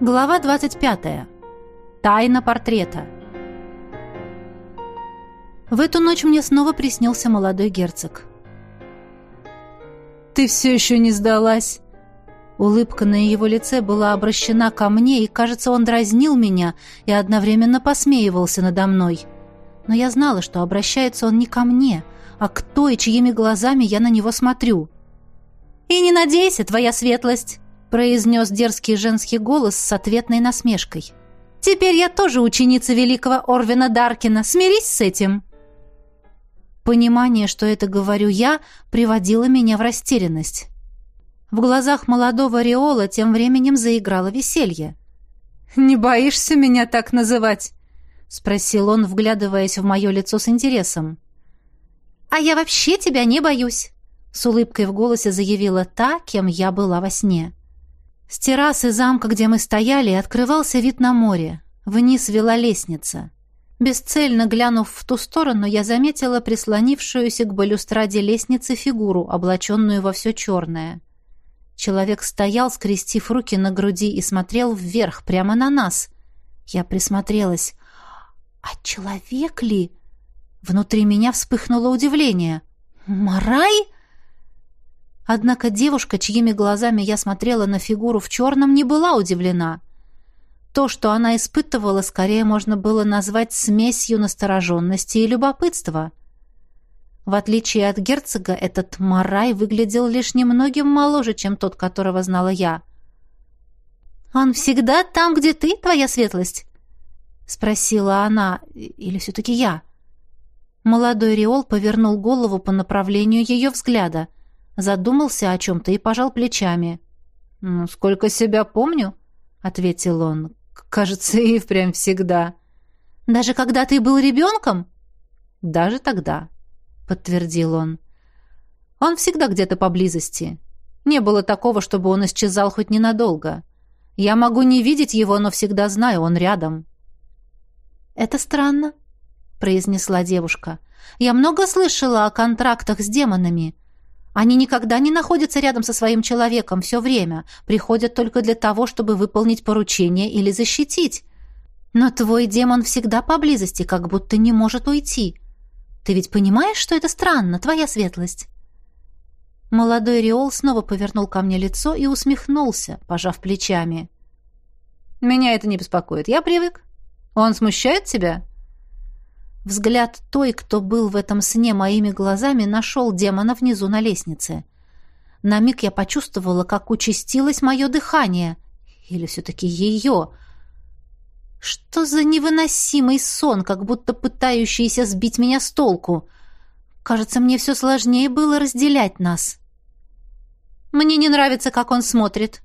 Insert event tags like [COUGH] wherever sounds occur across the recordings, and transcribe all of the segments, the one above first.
Глава 25. Тайна портрета. В эту ночь мне снова приснился молодой герцог. «Ты все еще не сдалась!» Улыбка на его лице была обращена ко мне, и, кажется, он дразнил меня и одновременно посмеивался надо мной. Но я знала, что обращается он не ко мне, а к той, чьими глазами я на него смотрю. «И не надейся, твоя светлость!» Произнес дерзкий женский голос с ответной насмешкой. «Теперь я тоже ученица великого Орвина Даркина. Смирись с этим!» Понимание, что это говорю я, приводило меня в растерянность. В глазах молодого Риола тем временем заиграло веселье. «Не боишься меня так называть?» — спросил он, вглядываясь в мое лицо с интересом. «А я вообще тебя не боюсь!» — с улыбкой в голосе заявила та, кем я была во сне. С террасы замка, где мы стояли, открывался вид на море. Вниз вела лестница. Бесцельно глянув в ту сторону, я заметила прислонившуюся к балюстраде лестницы фигуру, облаченную во все черное. Человек стоял, скрестив руки на груди, и смотрел вверх, прямо на нас. Я присмотрелась. «А человек ли?» Внутри меня вспыхнуло удивление. «Марай?» Однако девушка, чьими глазами я смотрела на фигуру в черном, не была удивлена. То, что она испытывала, скорее можно было назвать смесью настороженности и любопытства. В отличие от герцога, этот Марай выглядел лишь немногим моложе, чем тот, которого знала я. «Он всегда там, где ты, твоя светлость?» — спросила она. «Или все-таки я?» Молодой Риол повернул голову по направлению ее взгляда — задумался о чем-то и пожал плечами. «Ну, сколько себя помню», — ответил он. «Кажется, и впрямь всегда». «Даже когда ты был ребенком?» «Даже тогда», — подтвердил он. «Он всегда где-то поблизости. Не было такого, чтобы он исчезал хоть ненадолго. Я могу не видеть его, но всегда знаю, он рядом». «Это странно», — произнесла девушка. «Я много слышала о контрактах с демонами». Они никогда не находятся рядом со своим человеком все время, приходят только для того, чтобы выполнить поручение или защитить. Но твой демон всегда поблизости, как будто не может уйти. Ты ведь понимаешь, что это странно, твоя светлость?» Молодой Риол снова повернул ко мне лицо и усмехнулся, пожав плечами. «Меня это не беспокоит. Я привык. Он смущает тебя?» Взгляд той, кто был в этом сне моими глазами, нашел демона внизу на лестнице. На миг я почувствовала, как участилось мое дыхание. Или все-таки ее. Что за невыносимый сон, как будто пытающийся сбить меня с толку? Кажется, мне все сложнее было разделять нас. Мне не нравится, как он смотрит.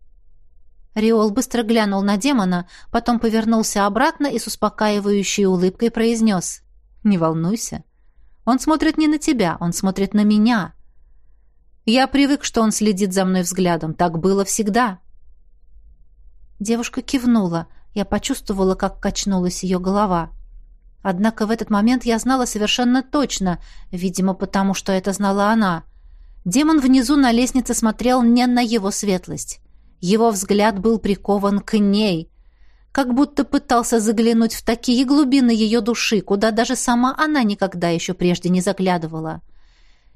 Риол быстро глянул на демона, потом повернулся обратно и с успокаивающей улыбкой произнес. Не волнуйся. Он смотрит не на тебя, он смотрит на меня. Я привык, что он следит за мной взглядом. Так было всегда. Девушка кивнула. Я почувствовала, как качнулась ее голова. Однако в этот момент я знала совершенно точно, видимо, потому что это знала она. Демон внизу на лестнице смотрел не на его светлость. Его взгляд был прикован к ней, как будто пытался заглянуть в такие глубины ее души, куда даже сама она никогда еще прежде не заглядывала.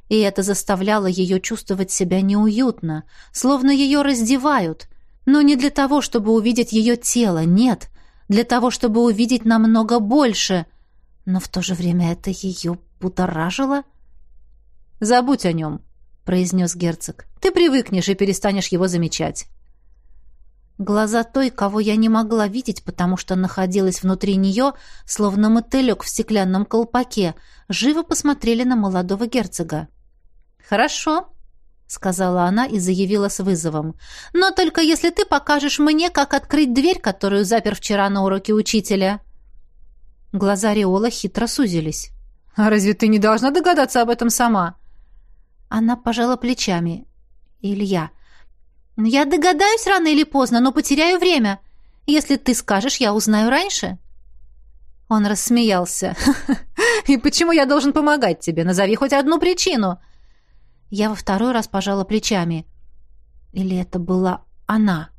И это заставляло ее чувствовать себя неуютно, словно ее раздевают, но не для того, чтобы увидеть ее тело, нет, для того, чтобы увидеть намного больше, но в то же время это ее будоражило. «Забудь о нем», — произнес герцог. «Ты привыкнешь и перестанешь его замечать». Глаза той, кого я не могла видеть, потому что находилась внутри нее, словно мотылек в стеклянном колпаке, живо посмотрели на молодого герцога. «Хорошо», — сказала она и заявила с вызовом. «Но только если ты покажешь мне, как открыть дверь, которую запер вчера на уроке учителя». Глаза Риола хитро сузились. «А разве ты не должна догадаться об этом сама?» Она пожала плечами. «Илья, «Я догадаюсь рано или поздно, но потеряю время. Если ты скажешь, я узнаю раньше». Он рассмеялся. «И почему я должен помогать тебе? Назови хоть одну причину». Я во второй раз пожала плечами. Или это была она?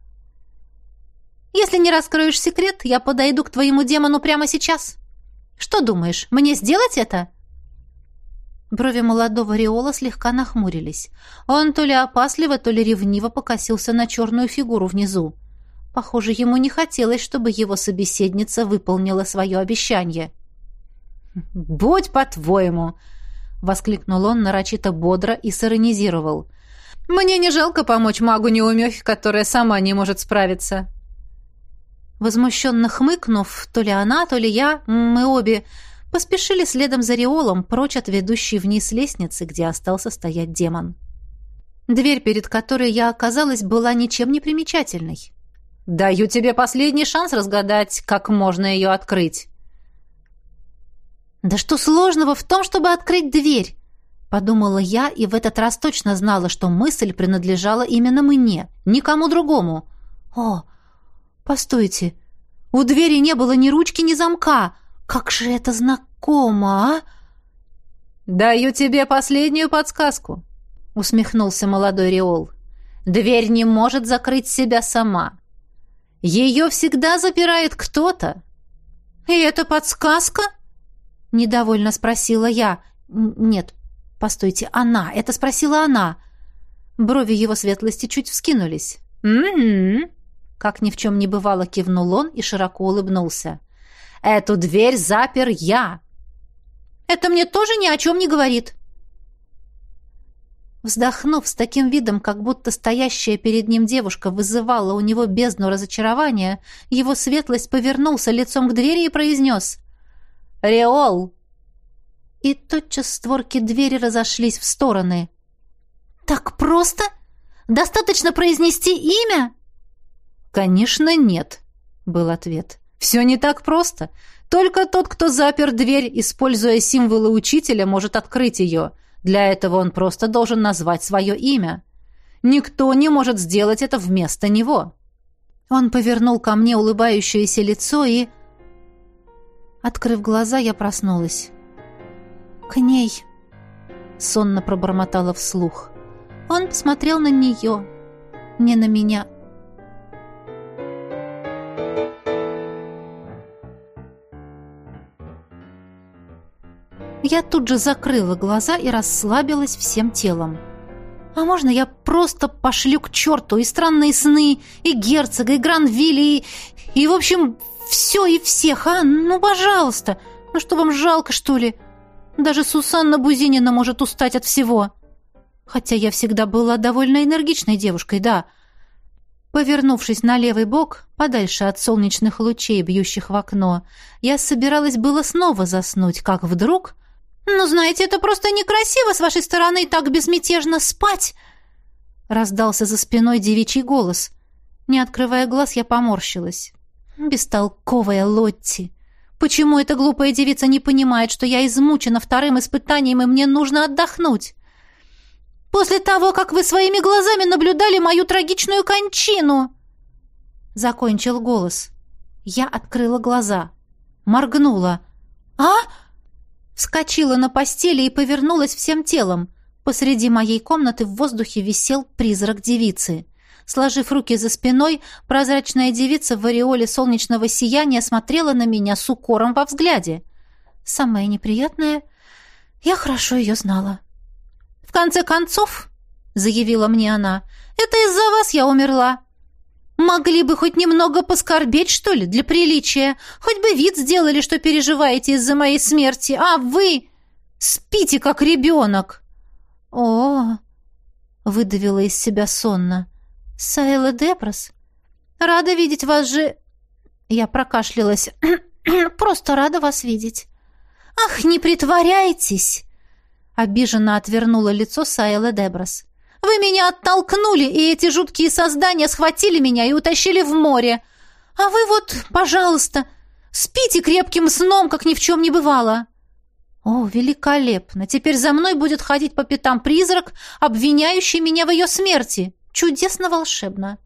Если не раскроешь секрет, я подойду к твоему демону прямо сейчас. Что думаешь, мне сделать это?» Брови молодого Риола слегка нахмурились. Он то ли опасливо, то ли ревниво покосился на черную фигуру внизу. Похоже, ему не хотелось, чтобы его собеседница выполнила свое обещание. «Будь по-твоему!» — воскликнул он нарочито бодро и сиронизировал. «Мне не жалко помочь магу-неумехе, которая сама не может справиться». Возмущенно хмыкнув, то ли она, то ли я, мы обе поспешили следом за Риолом прочь от ведущей вниз лестницы, где остался стоять демон. Дверь, перед которой я оказалась, была ничем не примечательной. «Даю тебе последний шанс разгадать, как можно ее открыть». «Да что сложного в том, чтобы открыть дверь?» Подумала я и в этот раз точно знала, что мысль принадлежала именно мне, никому другому. «О, постойте, у двери не было ни ручки, ни замка!» Как же это знакомо, а? Даю тебе последнюю подсказку, усмехнулся молодой Риол. Дверь не может закрыть себя сама. Ее всегда запирает кто-то. И это подсказка? недовольно спросила я. Нет, постойте, она, это спросила она. Брови его светлости чуть вскинулись. «Угу», — как ни в чем не бывало, кивнул он и широко улыбнулся. Эту дверь запер я. Это мне тоже ни о чем не говорит. Вздохнув с таким видом, как будто стоящая перед ним девушка вызывала у него бездну разочарования, его светлость повернулся лицом к двери и произнес «Реол!» И тотчас створки двери разошлись в стороны. «Так просто? Достаточно произнести имя?» «Конечно, нет», — был ответ. Все не так просто. Только тот, кто запер дверь, используя символы учителя, может открыть ее. Для этого он просто должен назвать свое имя. Никто не может сделать это вместо него. Он повернул ко мне улыбающееся лицо и... Открыв глаза, я проснулась. «К ней!» — сонно пробормотала вслух. Он посмотрел на нее, не на меня. Я тут же закрыла глаза и расслабилась всем телом. А можно я просто пошлю к черту и странные сны, и герцога, и Гранвилли, и... и, в общем, все и всех, а? Ну, пожалуйста! Ну что, вам жалко, что ли? Даже Сусанна Бузинина может устать от всего. Хотя я всегда была довольно энергичной девушкой, да. Повернувшись на левый бок, подальше от солнечных лучей, бьющих в окно, я собиралась было снова заснуть, как вдруг «Ну, знаете, это просто некрасиво с вашей стороны так безмятежно спать!» Раздался за спиной девичий голос. Не открывая глаз, я поморщилась. «Бестолковая Лотти! Почему эта глупая девица не понимает, что я измучена вторым испытанием, и мне нужно отдохнуть?» «После того, как вы своими глазами наблюдали мою трагичную кончину!» Закончил голос. Я открыла глаза. Моргнула. «А?» Вскочила на постели и повернулась всем телом. Посреди моей комнаты в воздухе висел призрак девицы. Сложив руки за спиной, прозрачная девица в ореоле солнечного сияния смотрела на меня с укором во взгляде. Самое неприятное, я хорошо ее знала. «В конце концов», — заявила мне она, — «это из-за вас я умерла. Могли бы хоть немного поскорбеть, что ли, для приличия. Хоть бы вид сделали, что переживаете из-за моей смерти. А вы спите, как ребенок. О, выдавила из себя сонно. Сайла Депрос, рада видеть вас же... Я прокашлялась. [CLEARS THROAT] Просто рада вас видеть. Ах, не притворяйтесь! Обиженно отвернула лицо Сайла Деброс. Вы меня оттолкнули, и эти жуткие создания схватили меня и утащили в море. А вы вот, пожалуйста, спите крепким сном, как ни в чем не бывало». «О, великолепно! Теперь за мной будет ходить по пятам призрак, обвиняющий меня в ее смерти. Чудесно-волшебно!»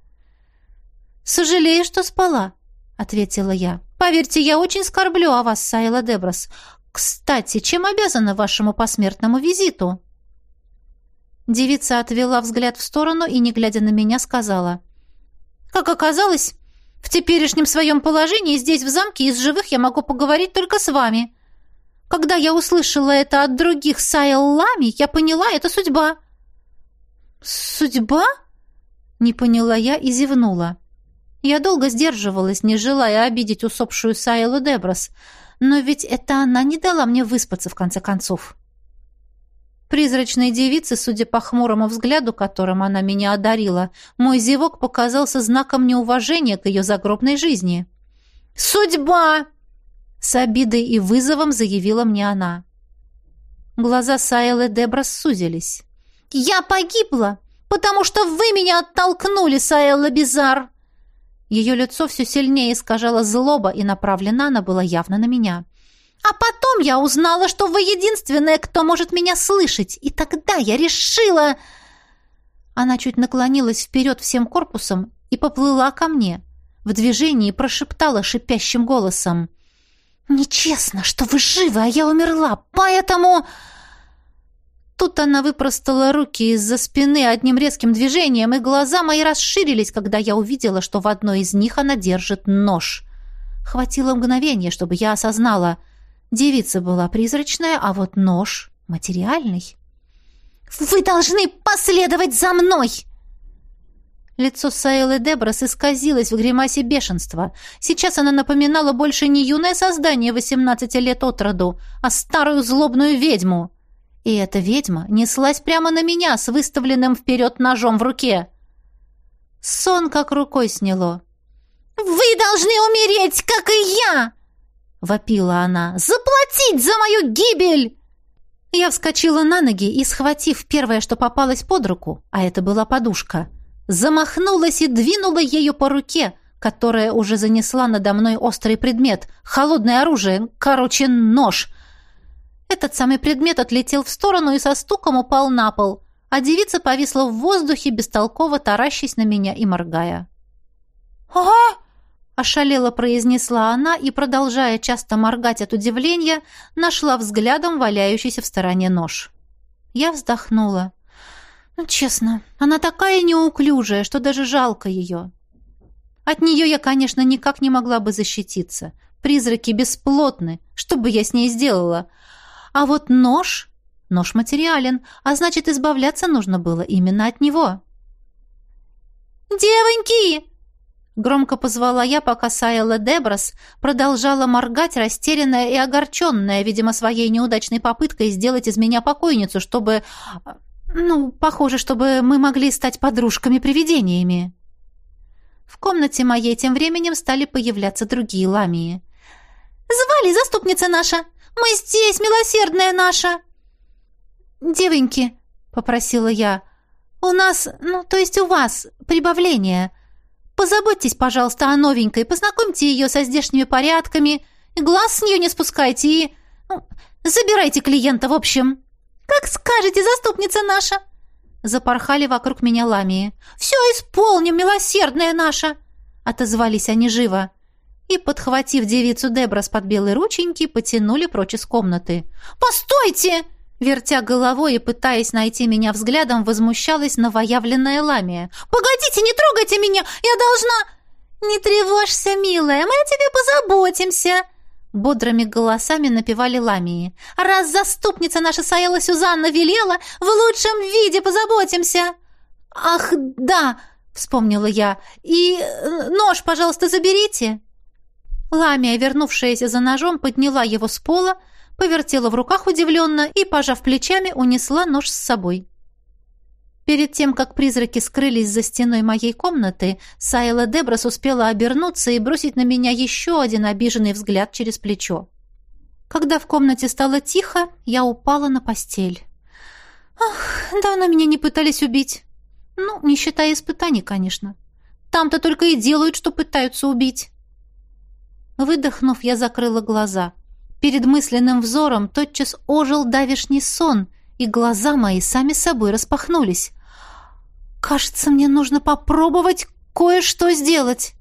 «Сожалею, что спала», — ответила я. «Поверьте, я очень скорблю о вас, Сайла Деброс. Кстати, чем обязана вашему посмертному визиту?» Девица отвела взгляд в сторону и, не глядя на меня, сказала. «Как оказалось, В теперешнем своем положении здесь, в замке, из живых я могу поговорить только с вами. Когда я услышала это от других Сайеллами, я поняла, это судьба». «Судьба?» — не поняла я и зевнула. Я долго сдерживалась, не желая обидеть усопшую Сайлу Деброс, но ведь это она не дала мне выспаться в конце концов. Призрачной девице, судя по хмурому взгляду, которым она меня одарила, мой зевок показался знаком неуважения к ее загробной жизни. «Судьба!» — с обидой и вызовом заявила мне она. Глаза Сайлы Деброс сузились. «Я погибла, потому что вы меня оттолкнули, Саэлла Бизар!» Ее лицо все сильнее искажало злоба, и направлена она была явно на меня. «А потом я узнала, что вы единственная, кто может меня слышать, и тогда я решила...» Она чуть наклонилась вперед всем корпусом и поплыла ко мне. В движении прошептала шипящим голосом. «Нечестно, что вы живы, а я умерла, поэтому...» Тут она выпростала руки из-за спины одним резким движением, и глаза мои расширились, когда я увидела, что в одной из них она держит нож. Хватило мгновения, чтобы я осознала. Девица была призрачная, а вот нож материальный. «Вы должны последовать за мной!» Лицо Саэлы Деброс исказилось в гримасе бешенства. Сейчас она напоминала больше не юное создание восемнадцати лет от роду, а старую злобную ведьму. И эта ведьма неслась прямо на меня с выставленным вперед ножом в руке. Сон как рукой сняло. «Вы должны умереть, как и я!» — вопила она. «Заплатить за мою гибель!» Я вскочила на ноги и, схватив первое, что попалось под руку, а это была подушка, замахнулась и двинула ею по руке, которая уже занесла надо мной острый предмет, холодное оружие, короче, нож — этот самый предмет отлетел в сторону и со стуком упал на пол, а девица повисла в воздухе, бестолково таращась на меня и моргая. «А!» — ошалело произнесла она и, продолжая часто моргать от удивления, нашла взглядом валяющийся в стороне нож. Я вздохнула. Ну, честно, она такая неуклюжая, что даже жалко ее. От нее я, конечно, никак не могла бы защититься. Призраки бесплотны. Что бы я с ней сделала? — а вот нож... Нож материален, а значит, избавляться нужно было именно от него. «Девоньки!» Громко позвала я, пока Сайла Деброс продолжала моргать, растерянная и огорченная, видимо, своей неудачной попыткой сделать из меня покойницу, чтобы... Ну, похоже, чтобы мы могли стать подружками-привидениями. В комнате моей тем временем стали появляться другие ламии. «Звали заступница наша! Мы здесь, милосердная наша!» «Девоньки», — попросила я, — «у нас, ну, то есть у вас, прибавление. Позаботьтесь, пожалуйста, о новенькой, познакомьте ее со здешними порядками, глаз с нее не спускайте и... Ну, забирайте клиента, в общем». «Как скажете, заступница наша!» Запорхали вокруг меня ламии. «Все исполним, милосердная наша!» Отозвались они живо и, подхватив девицу Деброс под белые рученьки, потянули прочь из комнаты. «Постойте!» Вертя головой и пытаясь найти меня взглядом, возмущалась новоявленная Ламия. «Погодите, не трогайте меня! Я должна...» «Не тревожься, милая, мы о тебе позаботимся!» Бодрыми голосами напевали Ламии. «Раз заступница наша Саэла Сюзанна велела, в лучшем виде позаботимся!» «Ах, да!» — вспомнила я. «И э, нож, пожалуйста, заберите!» Ламия, вернувшаяся за ножом, подняла его с пола, повертела в руках удивленно и, пожав плечами, унесла нож с собой. Перед тем, как призраки скрылись за стеной моей комнаты, Сайла Деброс успела обернуться и бросить на меня еще один обиженный взгляд через плечо. Когда в комнате стало тихо, я упала на постель. Ах, давно меня не пытались убить. Ну, не считая испытаний, конечно. Там-то только и делают, что пытаются убить. Выдохнув, я закрыла глаза. Перед мысленным взором тотчас ожил давишний сон, и глаза мои сами собой распахнулись. «Кажется, мне нужно попробовать кое-что сделать».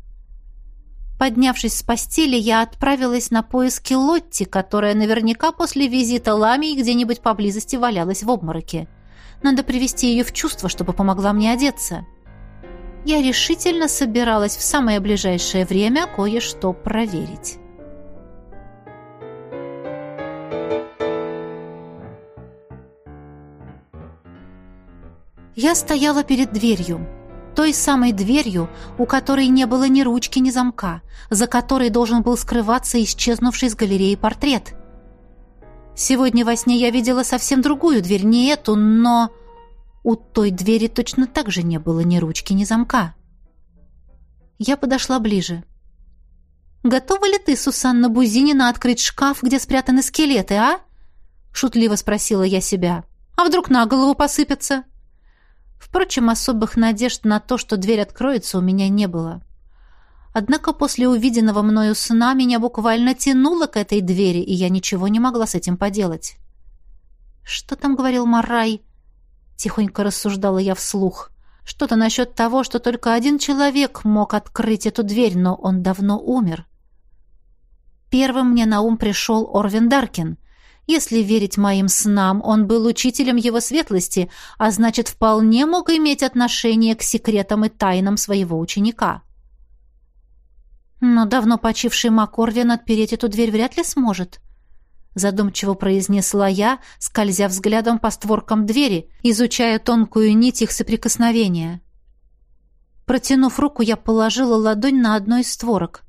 Поднявшись с постели, я отправилась на поиски Лотти, которая наверняка после визита Ламии где-нибудь поблизости валялась в обмороке. Надо привести ее в чувство, чтобы помогла мне одеться. я решительно собиралась в самое ближайшее время кое-что проверить. Я стояла перед дверью. Той самой дверью, у которой не было ни ручки, ни замка, за которой должен был скрываться исчезнувший с галереи портрет. Сегодня во сне я видела совсем другую дверь, не эту, но... У той двери точно так же не было ни ручки, ни замка. Я подошла ближе. «Готова ли ты, Сусанна Бузинина, открыть шкаф, где спрятаны скелеты, а?» Шутливо спросила я себя. «А вдруг на голову посыпятся?» Впрочем, особых надежд на то, что дверь откроется, у меня не было. Однако после увиденного мною сна меня буквально тянуло к этой двери, и я ничего не могла с этим поделать. «Что там говорил Марай?» Тихонько рассуждала я вслух. Что-то насчет того, что только один человек мог открыть эту дверь, но он давно умер. Первым мне на ум пришел Орвин Даркин. Если верить моим снам, он был учителем его светлости, а значит, вполне мог иметь отношение к секретам и тайнам своего ученика. Но давно почивший Макорвин отпереть эту дверь вряд ли сможет. Задумчиво произнесла я, скользя взглядом по створкам двери, изучая тонкую нить их соприкосновения. Протянув руку, я положила ладонь на одну из створок.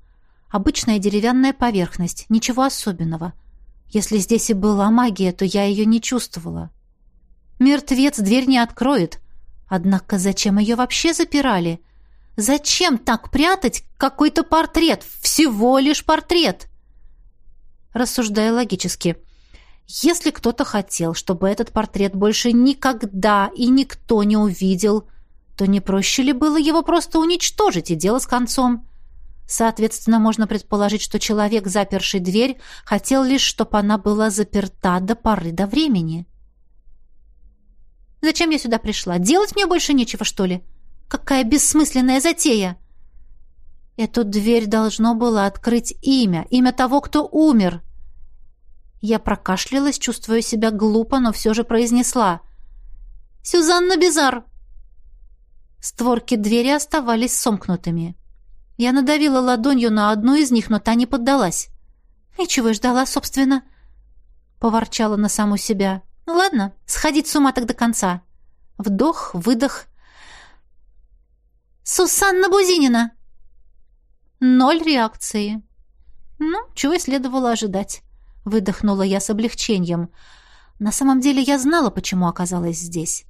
Обычная деревянная поверхность, ничего особенного. Если здесь и была магия, то я ее не чувствовала. Мертвец дверь не откроет. Однако зачем ее вообще запирали? Зачем так прятать какой-то портрет? Всего лишь портрет. Рассуждая логически, если кто-то хотел, чтобы этот портрет больше никогда и никто не увидел, то не проще ли было его просто уничтожить и дело с концом? Соответственно, можно предположить, что человек, заперший дверь, хотел лишь, чтобы она была заперта до поры до времени. Зачем я сюда пришла? Делать мне больше нечего, что ли? Какая бессмысленная затея! Эту дверь должно было открыть имя, имя того, кто умер. Я прокашлялась, чувствуя себя глупо, но все же произнесла. «Сюзанна Бизар!» Створки двери оставались сомкнутыми. Я надавила ладонью на одну из них, но та не поддалась. «И чего я ждала, собственно?» Поворчала на саму себя. «Ну ладно, сходить с ума так до конца». Вдох, выдох. «Сусанна Бузинина!» Ноль реакции. Ну, чего и следовало ожидать. Выдохнула я с облегчением. На самом деле я знала, почему оказалась здесь.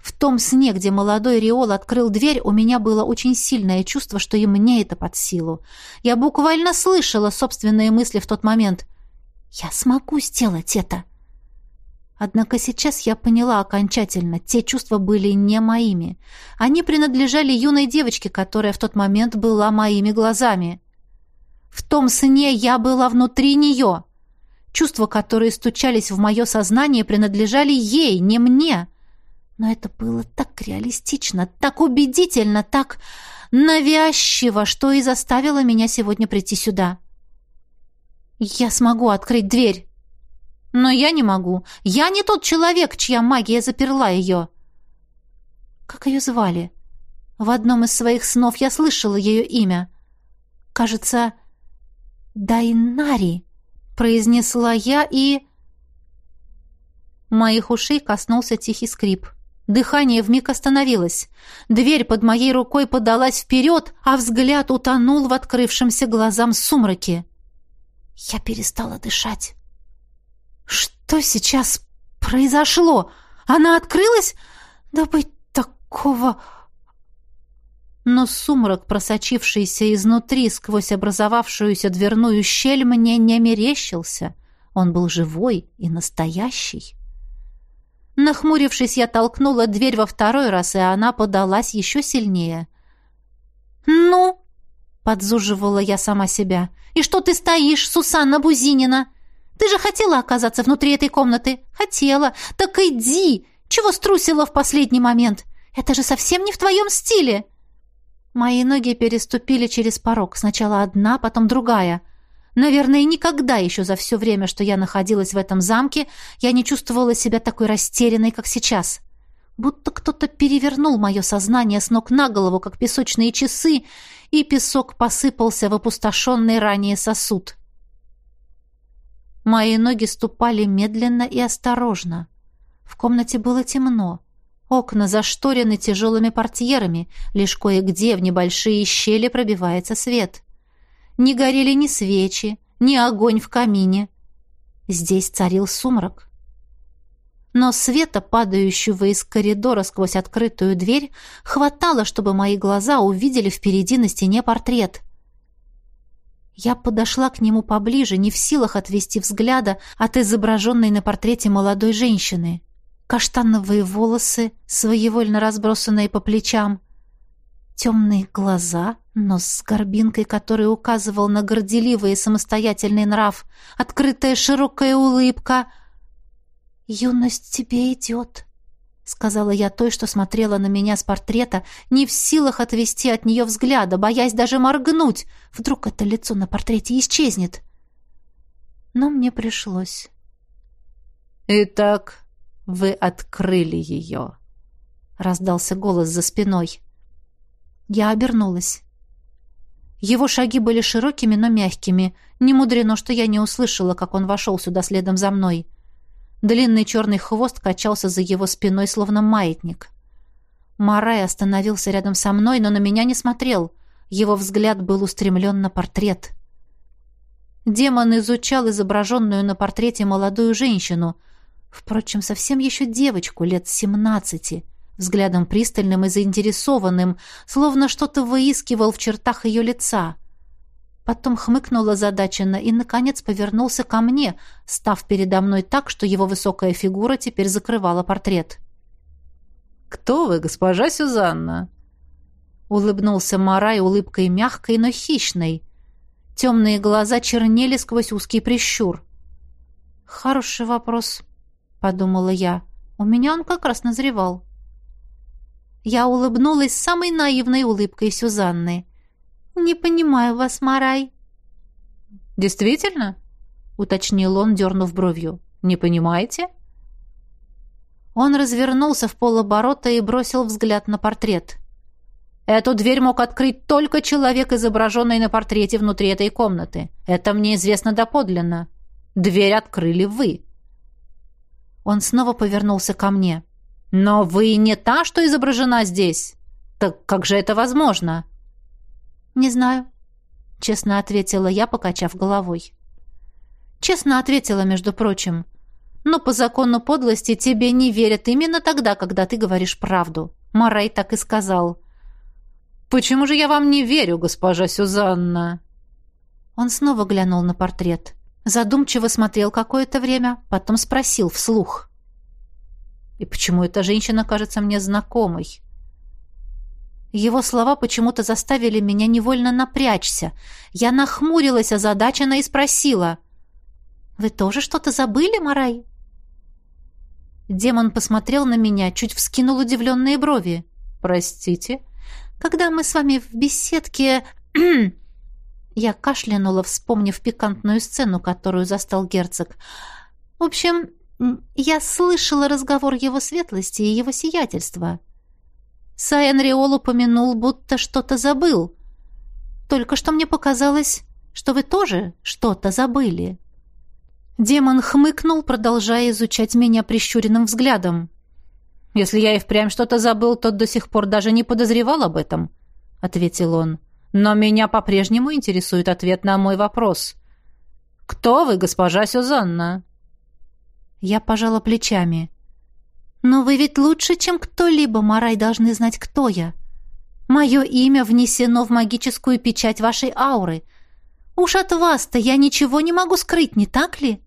В том сне, где молодой Риол открыл дверь, у меня было очень сильное чувство, что и мне это под силу. Я буквально слышала собственные мысли в тот момент. «Я смогу сделать это!» Однако сейчас я поняла окончательно, те чувства были не моими. Они принадлежали юной девочке, которая в тот момент была моими глазами. В том сне я была внутри нее. Чувства, которые стучались в мое сознание, принадлежали ей, не мне. Но это было так реалистично, так убедительно, так навязчиво, что и заставило меня сегодня прийти сюда. «Я смогу открыть дверь!» Но я не могу. Я не тот человек, чья магия заперла ее. Как ее звали? В одном из своих снов я слышала ее имя. Кажется, Дайнари, произнесла я и... Моих ушей коснулся тихий скрип. Дыхание вмиг остановилось. Дверь под моей рукой подалась вперед, а взгляд утонул в открывшемся глазам сумраке. Я перестала дышать. Что сейчас произошло? Она открылась? Да быть такого... Но сумрак, просочившийся изнутри сквозь образовавшуюся дверную щель, мне не мерещился. Он был живой и настоящий. Нахмурившись, я толкнула дверь во второй раз, и она подалась еще сильнее. «Ну?» — подзуживала я сама себя. «И что ты стоишь, Сусанна Бузинина? Ты же хотела оказаться внутри этой комнаты? Хотела. Так иди! Чего струсила в последний момент? Это же совсем не в твоем стиле!» Мои ноги переступили через порог. Сначала одна, потом другая. Наверное, никогда еще за все время, что я находилась в этом замке, я не чувствовала себя такой растерянной, как сейчас. Будто кто-то перевернул мое сознание с ног на голову, как песочные часы, и песок посыпался в опустошенный ранее сосуд. Мои ноги ступали медленно и осторожно. В комнате было темно. Окна зашторены тяжелыми портьерами, лишь кое-где в небольшие щели пробивается свет. Не горели ни свечи, ни огонь в камине. Здесь царил сумрак. Но света, падающего из коридора сквозь открытую дверь, хватало, чтобы мои глаза увидели впереди на стене портрет. Я подошла к нему поближе, не в силах отвести взгляда от изображенной на портрете молодой женщины. Каштановые волосы, своевольно разбросанные по плечам, темные глаза, нос с горбинкой, который указывал на горделивый и самостоятельный нрав, открытая широкая улыбка. «Юность тебе идет», сказала я той, что смотрела на меня с портрета, не в силах отвести от нее взгляда, боясь даже моргнуть. Вдруг это лицо на портрете исчезнет. Но мне пришлось. «Итак, вы открыли ее», — раздался голос за спиной. Я обернулась. Его шаги были широкими, но мягкими. Не мудрено, что я не услышала, как он вошел сюда следом за мной. — Длинный черный хвост качался за его спиной, словно маятник. Марай остановился рядом со мной, но на меня не смотрел. Его взгляд был устремлен на портрет. Демон изучал изображенную на портрете молодую женщину, впрочем, совсем еще девочку лет семнадцати, взглядом пристальным и заинтересованным, словно что-то выискивал в чертах ее лица — Потом хмыкнул озадаченно и, наконец, повернулся ко мне, став передо мной так, что его высокая фигура теперь закрывала портрет. «Кто вы, госпожа Сюзанна?» Улыбнулся Марай улыбкой мягкой, но хищной. Темные глаза чернели сквозь узкий прищур. «Хороший вопрос», — подумала я. «У меня он как раз назревал». Я улыбнулась самой наивной улыбкой Сюзанны. «Не понимаю вас, Марай». «Действительно?» — уточнил он, дернув бровью. «Не понимаете?» Он развернулся в полоборота и бросил взгляд на портрет. «Эту дверь мог открыть только человек, изображенный на портрете внутри этой комнаты. Это мне известно доподлинно. Дверь открыли вы». Он снова повернулся ко мне. «Но вы не та, что изображена здесь. Так как же это возможно?» «Не знаю», — честно ответила я, покачав головой. Честно ответила, между прочим. «Но по закону подлости тебе не верят именно тогда, когда ты говоришь правду». Марай так и сказал. «Почему же я вам не верю, госпожа Сюзанна?» Он снова глянул на портрет. Задумчиво смотрел какое-то время, потом спросил вслух. «И почему эта женщина кажется мне знакомой?» Его слова почему-то заставили меня невольно напрячься. Я нахмурилась озадаченно и спросила. «Вы тоже что-то забыли, Марай?» Демон посмотрел на меня, чуть вскинул удивленные брови. «Простите?» «Когда мы с вами в беседке...» [CLEARS THROAT] Я кашлянула, вспомнив пикантную сцену, которую застал герцог. «В общем, я слышала разговор его светлости и его сиятельства». Сайен Риол упомянул, будто что-то забыл. Только что мне показалось, что вы тоже что-то забыли. Демон хмыкнул, продолжая изучать меня прищуренным взглядом. «Если я и впрямь что-то забыл, то до сих пор даже не подозревал об этом», — ответил он. «Но меня по-прежнему интересует ответ на мой вопрос. Кто вы, госпожа Сюзанна?» Я пожала плечами. Но вы ведь лучше, чем кто-либо, Марай, должны знать, кто я. Мое имя внесено в магическую печать вашей ауры. Уж от вас-то я ничего не могу скрыть, не так ли?»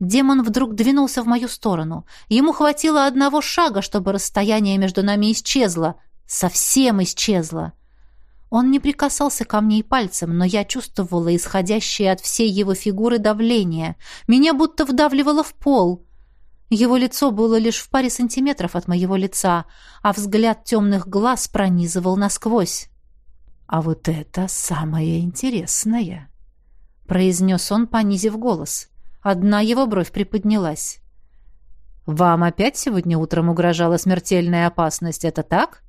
Демон вдруг двинулся в мою сторону. Ему хватило одного шага, чтобы расстояние между нами исчезло. Совсем исчезло. Он не прикасался ко мне и пальцем, но я чувствовала исходящее от всей его фигуры давление. Меня будто вдавливало в пол. Его лицо было лишь в паре сантиметров от моего лица, а взгляд темных глаз пронизывал насквозь. «А вот это самое интересное!» — произнес он, понизив голос. Одна его бровь приподнялась. Вам опять сегодня утром угрожала смертельная опасность, это так?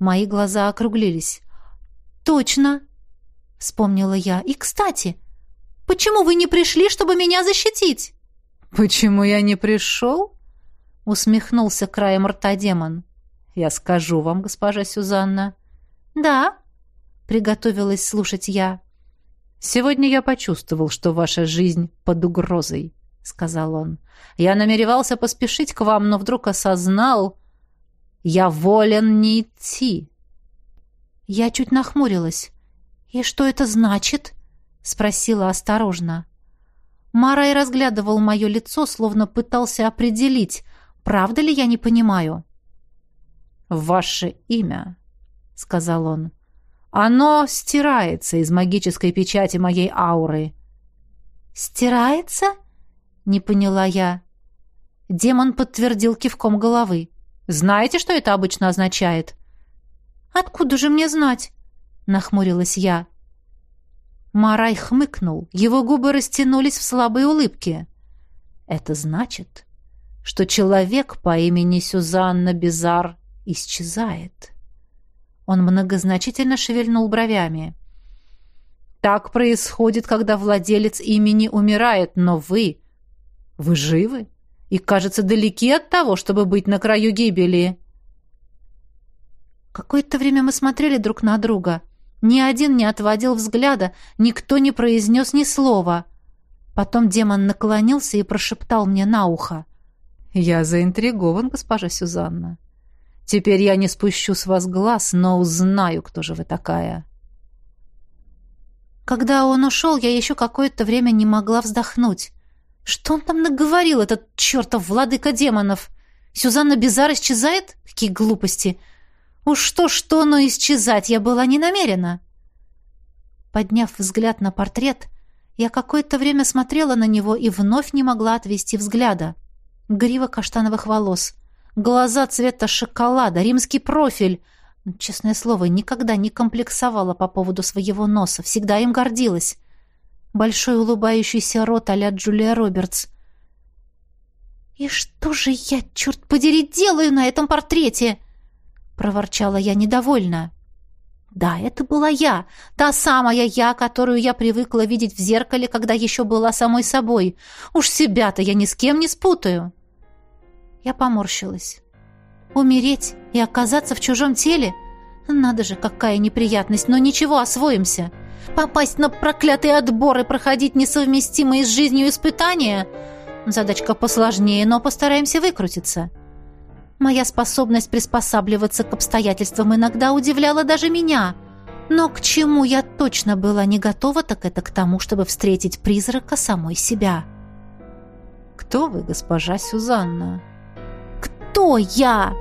Мои глаза округлились. Точно, вспомнила я. И, кстати, почему вы не пришли, чтобы меня защитить? Почему я не пришел? усмехнулся краем рта демон. Я скажу вам, госпожа Сюзанна. Да, приготовилась слушать я. Сегодня я почувствовал, что ваша жизнь под угрозой, сказал он. Я намеревался поспешить к вам, но вдруг осознал, я волен не идти. Я чуть нахмурилась. И что это значит? спросила осторожно. Марай разглядывал мое лицо, словно пытался определить, правда ли я не понимаю. «Ваше имя», — сказал он, — «оно стирается из магической печати моей ауры». «Стирается?» — не поняла я. Демон подтвердил кивком головы. «Знаете, что это обычно означает?» «Откуда же мне знать?» — нахмурилась я. Марай хмыкнул, его губы растянулись в слабой улыбке. «Это значит, что человек по имени Сюзанна Бизар исчезает». Он многозначительно шевельнул бровями. «Так происходит, когда владелец имени умирает, но вы... Вы живы и, кажется, далеки от того, чтобы быть на краю гибели». Какое-то время мы смотрели друг на друга. Ни один не отводил взгляда, никто не произнес ни слова. Потом демон наклонился и прошептал мне на ухо. «Я заинтригован, госпожа Сюзанна. Теперь я не спущу с вас глаз, но узнаю, кто же вы такая». Когда он ушел, я еще какое-то время не могла вздохнуть. Что он там наговорил, этот чертов владыка демонов? Сюзанна Бизар исчезает? Какие глупости! Уж что-что, но исчезать я была не намерена. Подняв взгляд на портрет, я какое-то время смотрела на него и вновь не могла отвести взгляда. Грива каштановых волос, глаза цвета шоколада, римский профиль. Честное слово, никогда не комплексовала по поводу своего носа, всегда им гордилась. Большой улыбающийся рот а-ля Джулия Робертс. «И что же я, черт подери, делаю на этом портрете?» проворчала я недовольно. Да, это была я, та самая я, которую я привыкла видеть в зеркале, когда еще была самой собой. Уж себя-то я ни с кем не спутаю. Я поморщилась. Умереть и оказаться в чужом теле? Надо же, какая неприятность, но ничего, освоимся. Попасть на проклятый отбор и проходить несовместимые с жизнью испытания? Задачка посложнее, но постараемся выкрутиться. Моя способность приспосабливаться к обстоятельствам иногда удивляла даже меня. Но к чему я точно была не готова, так это к тому, чтобы встретить призрака самой себя. «Кто вы, госпожа Сюзанна?» «Кто я?»